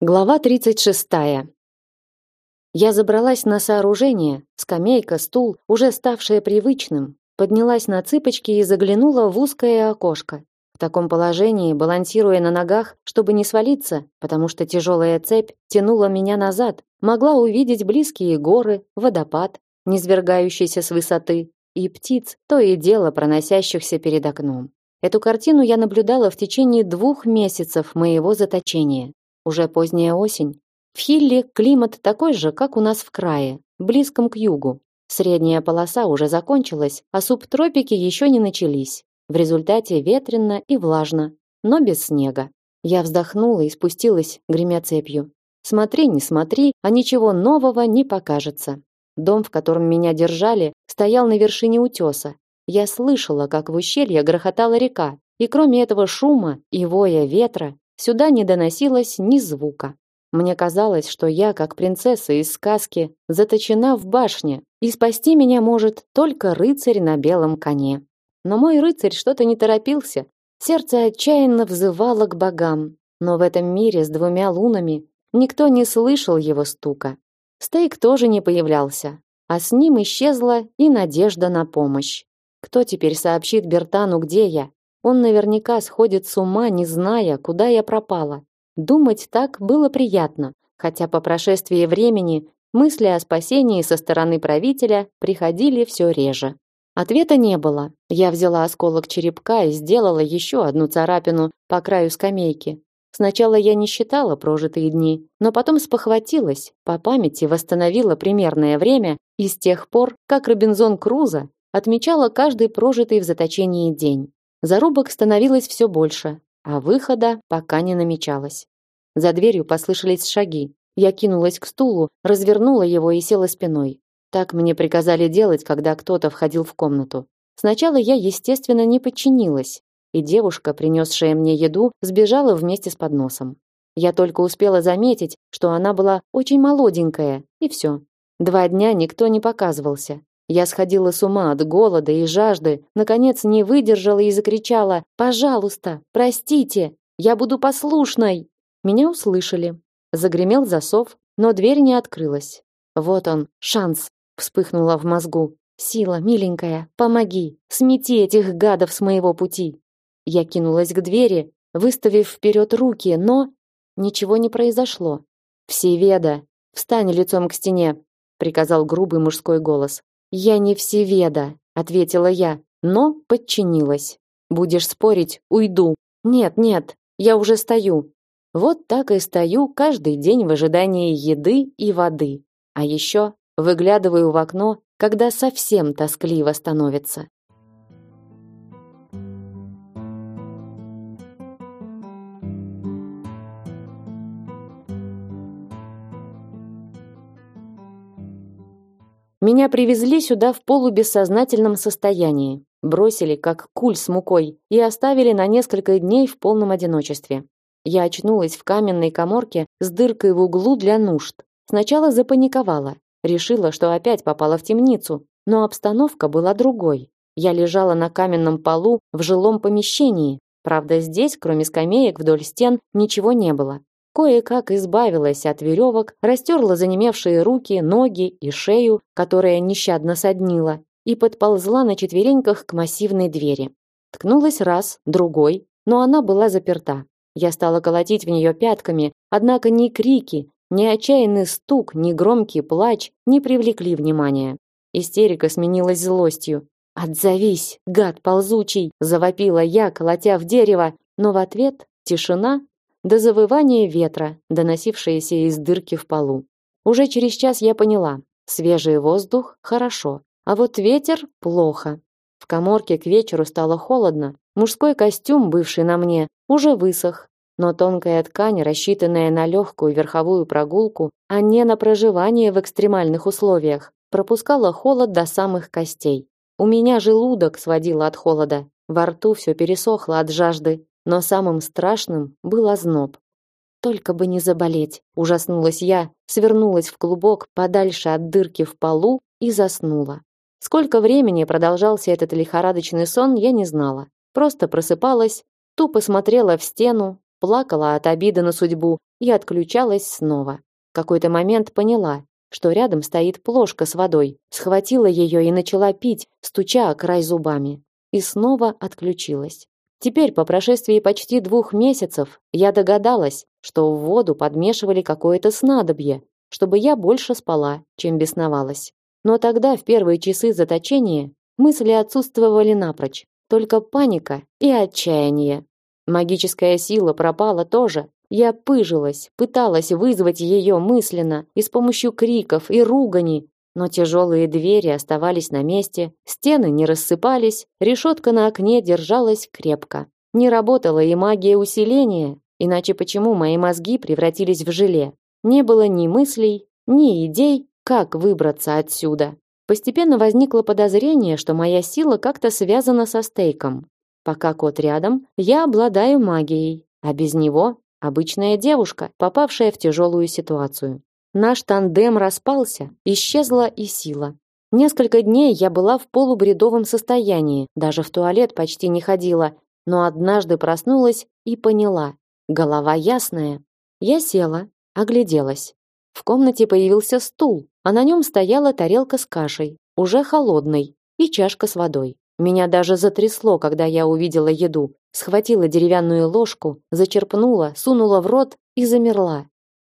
Глава 36. Я забралась на сооружение, скамейка, стул, уже ставшее привычным, поднялась на цыпочки и заглянула в узкое окошко. В таком положении, балансируя на ногах, чтобы не свалиться, потому что тяжелая цепь тянула меня назад, могла увидеть близкие горы, водопад, низвергающийся с высоты, и птиц, то и дело проносящихся перед окном. Эту картину я наблюдала в течение двух месяцев моего заточения. Уже поздняя осень. В Хилле климат такой же, как у нас в крае, близком к югу. Средняя полоса уже закончилась, а субтропики еще не начались. В результате ветрено и влажно, но без снега. Я вздохнула и спустилась, гремя цепью. Смотри, не смотри, а ничего нового не покажется. Дом, в котором меня держали, стоял на вершине утеса. Я слышала, как в ущелье грохотала река, и кроме этого шума и воя ветра, Сюда не доносилось ни звука. Мне казалось, что я, как принцесса из сказки, заточена в башне, и спасти меня может только рыцарь на белом коне. Но мой рыцарь что-то не торопился. Сердце отчаянно взывало к богам, но в этом мире с двумя лунами никто не слышал его стука. Стейк тоже не появлялся, а с ним исчезла и надежда на помощь. Кто теперь сообщит Бертану, где я? Он наверняка сходит с ума, не зная, куда я пропала. Думать так было приятно, хотя по прошествии времени мысли о спасении со стороны правителя приходили все реже. Ответа не было. Я взяла осколок черепка и сделала еще одну царапину по краю скамейки. Сначала я не считала прожитые дни, но потом спохватилась, по памяти восстановила примерное время и с тех пор, как Робинзон Крузо отмечала каждый прожитый в заточении день. Зарубок становилось все больше, а выхода пока не намечалось. За дверью послышались шаги. Я кинулась к стулу, развернула его и села спиной. Так мне приказали делать, когда кто-то входил в комнату. Сначала я, естественно, не подчинилась, и девушка, принесшая мне еду, сбежала вместе с подносом. Я только успела заметить, что она была очень молоденькая, и все. Два дня никто не показывался. Я сходила с ума от голода и жажды, наконец не выдержала и закричала: "Пожалуйста, простите, я буду послушной". Меня услышали. Загремел засов, но дверь не открылась. Вот он, шанс, вспыхнула в мозгу. Сила, миленькая, помоги, смети этих гадов с моего пути. Я кинулась к двери, выставив вперед руки, но ничего не произошло. Всеведа, встань лицом к стене, приказал грубый мужской голос. Я не всеведа, ответила я, но подчинилась. Будешь спорить, уйду. Нет, нет, я уже стою. Вот так и стою каждый день в ожидании еды и воды. А еще выглядываю в окно, когда совсем тоскливо становится. Меня привезли сюда в полубессознательном состоянии, бросили как куль с мукой и оставили на несколько дней в полном одиночестве. Я очнулась в каменной каморке с дыркой в углу для нужд. Сначала запаниковала, решила, что опять попала в темницу, но обстановка была другой. Я лежала на каменном полу в жилом помещении. Правда, здесь, кроме скамеек вдоль стен, ничего не было. Кое-как избавилась от веревок, растерла занемевшие руки, ноги и шею, которая нещадно соднила, и подползла на четвереньках к массивной двери. Ткнулась раз, другой, но она была заперта. Я стала колотить в нее пятками, однако ни крики, ни отчаянный стук, ни громкий плач не привлекли внимания. Истерика сменилась злостью. «Отзовись, гад ползучий!» – завопила я, колотя в дерево, но в ответ тишина до завывания ветра, доносившееся из дырки в полу. Уже через час я поняла, свежий воздух хорошо, а вот ветер плохо. В каморке к вечеру стало холодно. Мужской костюм, бывший на мне, уже высох, но тонкая ткань, рассчитанная на легкую верховую прогулку, а не на проживание в экстремальных условиях, пропускала холод до самых костей. У меня желудок сводило от холода, во рту все пересохло от жажды, но самым страшным был озноб. Только бы не заболеть, ужаснулась я, свернулась в клубок подальше от дырки в полу и заснула. Сколько времени продолжался этот лихорадочный сон, я не знала. Просто просыпалась, тупо смотрела в стену, плакала от обиды на судьбу, и отключалась снова. В какой-то момент поняла, что рядом стоит плошка с водой, схватила ее и начала пить, стуча о край зубами. И снова отключилась. Теперь, по прошествии почти двух месяцев, я догадалась, что в воду подмешивали какое-то снадобье, чтобы я больше спала, чем бесновалась. Но тогда, в первые часы заточения, мысли отсутствовали напрочь, только паника и отчаяние. Магическая сила пропала тоже. Я пыжилась, пыталась вызвать ее мысленно и с помощью криков и ругани, но тяжелые двери оставались на месте, стены не рассыпались, решетка на окне держалась крепко. Не работала и магия усиления, иначе почему мои мозги превратились в желе? Не было ни мыслей, ни идей, как выбраться отсюда. Постепенно возникло подозрение, что моя сила как-то связана со стейком. Пока кот рядом, я обладаю магией, а без него обычная девушка, попавшая в тяжелую ситуацию. Наш тандем распался, исчезла и сила. Несколько дней я была в полубредовом состоянии, даже в туалет почти не ходила, но однажды проснулась и поняла. Голова ясная. Я села, огляделась. В комнате появился стул, а на нем стояла тарелка с кашей, уже холодной, и чашка с водой. Меня даже затрясло, когда я увидела еду. Схватила деревянную ложку, зачерпнула, сунула в рот и замерла.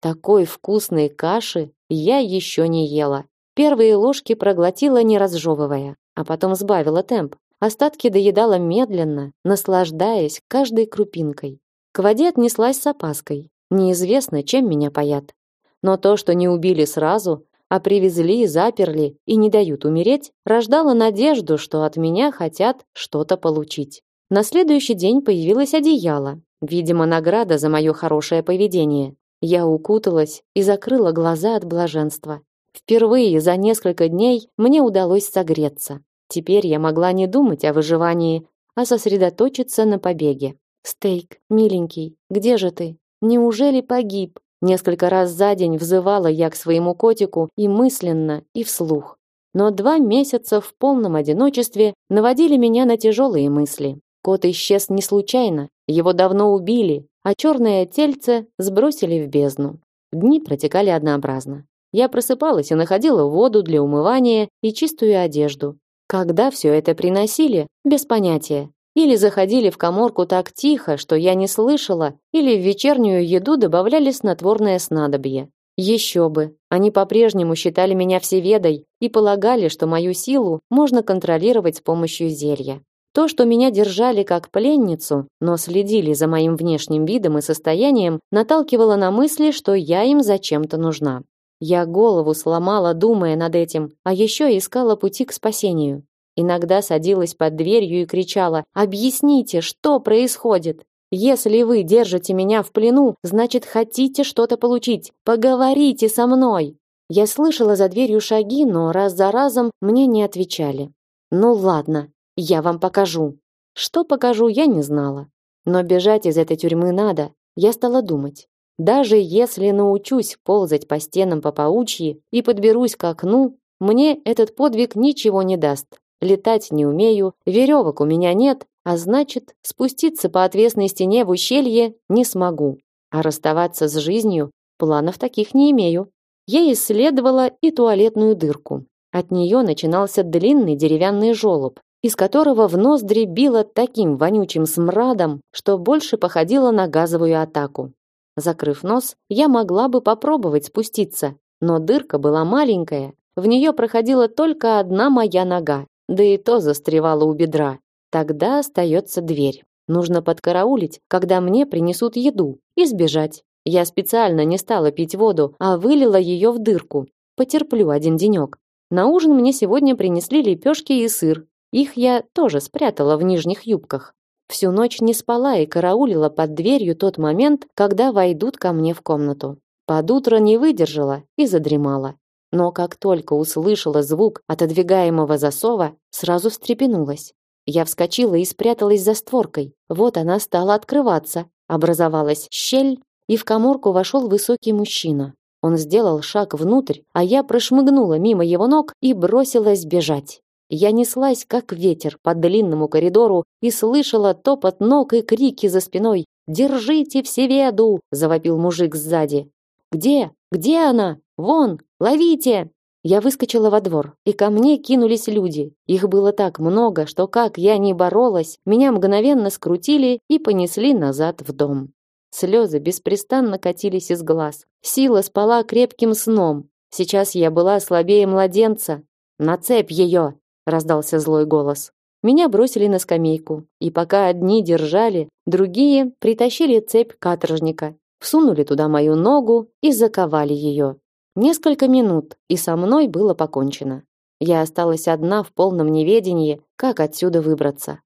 Такой вкусной каши я еще не ела. Первые ложки проглотила не разжевывая, а потом сбавила темп. Остатки доедала медленно, наслаждаясь каждой крупинкой. К воде отнеслась с опаской. Неизвестно, чем меня паят. Но то, что не убили сразу, а привезли, заперли и не дают умереть, рождало надежду, что от меня хотят что-то получить. На следующий день появилось одеяло, видимо, награда за мое хорошее поведение. Я укуталась и закрыла глаза от блаженства. Впервые за несколько дней мне удалось согреться. Теперь я могла не думать о выживании, а сосредоточиться на побеге. Стейк, миленький, где же ты? Неужели погиб? Несколько раз за день взывала я к своему котику и мысленно, и вслух. Но два месяца в полном одиночестве наводили меня на тяжелые мысли. Кот исчез не случайно, его давно убили, а черное тельце сбросили в бездну. Дни протекали однообразно. Я просыпалась и находила воду для умывания и чистую одежду. Когда все это приносили, без понятия. Или заходили в каморку так тихо, что я не слышала, или в вечернюю еду добавляли снотворное снадобье. Еще бы, они по-прежнему считали меня всеведой и полагали, что мою силу можно контролировать с помощью зелья. То, что меня держали как пленницу, но следили за моим внешним видом и состоянием, наталкивало на мысли, что я им зачем-то нужна. Я голову сломала, думая над этим, а еще искала пути к спасению. Иногда садилась под дверью и кричала «Объясните, что происходит?» Если вы держите меня в плену, значит, хотите что-то получить. Поговорите со мной. Я слышала за дверью шаги, но раз за разом мне не отвечали. Ну ладно, я вам покажу. Что покажу, я не знала. Но бежать из этой тюрьмы надо. Я стала думать. Даже если научусь ползать по стенам по паучьи и подберусь к окну, мне этот подвиг ничего не даст летать не умею, веревок у меня нет, а значит, спуститься по отвесной стене в ущелье не смогу. А расставаться с жизнью планов таких не имею. Я исследовала и туалетную дырку. От нее начинался длинный деревянный желоб, из которого в ноздри било таким вонючим смрадом, что больше походило на газовую атаку. Закрыв нос, я могла бы попробовать спуститься, но дырка была маленькая, в нее проходила только одна моя нога, да и то застревала у бедра. Тогда остается дверь. Нужно подкараулить, когда мне принесут еду, и сбежать. Я специально не стала пить воду, а вылила ее в дырку. Потерплю один денек. На ужин мне сегодня принесли лепешки и сыр. Их я тоже спрятала в нижних юбках. Всю ночь не спала и караулила под дверью тот момент, когда войдут ко мне в комнату. Под утро не выдержала и задремала но как только услышала звук отодвигаемого засова, сразу встрепенулась. Я вскочила и спряталась за створкой. Вот она стала открываться. Образовалась щель, и в каморку вошел высокий мужчина. Он сделал шаг внутрь, а я прошмыгнула мимо его ног и бросилась бежать. Я неслась, как ветер, по длинному коридору и слышала топот ног и крики за спиной. Держите всеведу!» — завопил мужик сзади. «Где? Где она? Вон! Ловите!» Я выскочила во двор, и ко мне кинулись люди. Их было так много, что как я ни боролась, меня мгновенно скрутили и понесли назад в дом. Слезы беспрестанно катились из глаз. Сила спала крепким сном. Сейчас я была слабее младенца. «На цепь ее!» — раздался злой голос. Меня бросили на скамейку, и пока одни держали, другие притащили цепь каторжника, всунули туда мою ногу и заковали ее. Несколько минут, и со мной было покончено. Я осталась одна в полном неведении, как отсюда выбраться.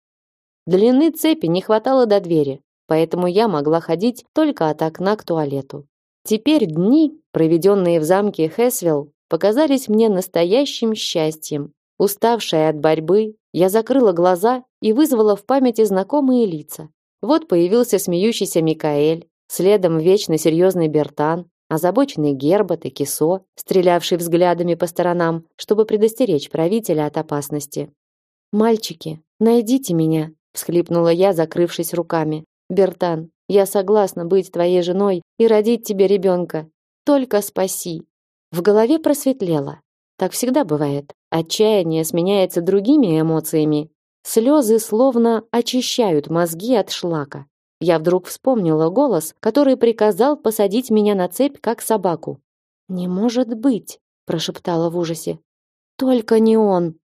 Длины цепи не хватало до двери, поэтому я могла ходить только от окна к туалету. Теперь дни, проведенные в замке Хесвилл, показались мне настоящим счастьем. Уставшая от борьбы, я закрыла глаза и вызвала в памяти знакомые лица. Вот появился смеющийся Микаэль, следом вечно серьезный Бертан, озабоченный Гербот и Кисо, стрелявший взглядами по сторонам, чтобы предостеречь правителя от опасности. «Мальчики, найдите меня!» — всхлипнула я, закрывшись руками. «Бертан, я согласна быть твоей женой и родить тебе ребенка. Только спаси!» В голове просветлело. Так всегда бывает. Отчаяние сменяется другими эмоциями. Слезы словно очищают мозги от шлака. Я вдруг вспомнила голос, который приказал посадить меня на цепь, как собаку. «Не может быть!» – прошептала в ужасе. «Только не он!»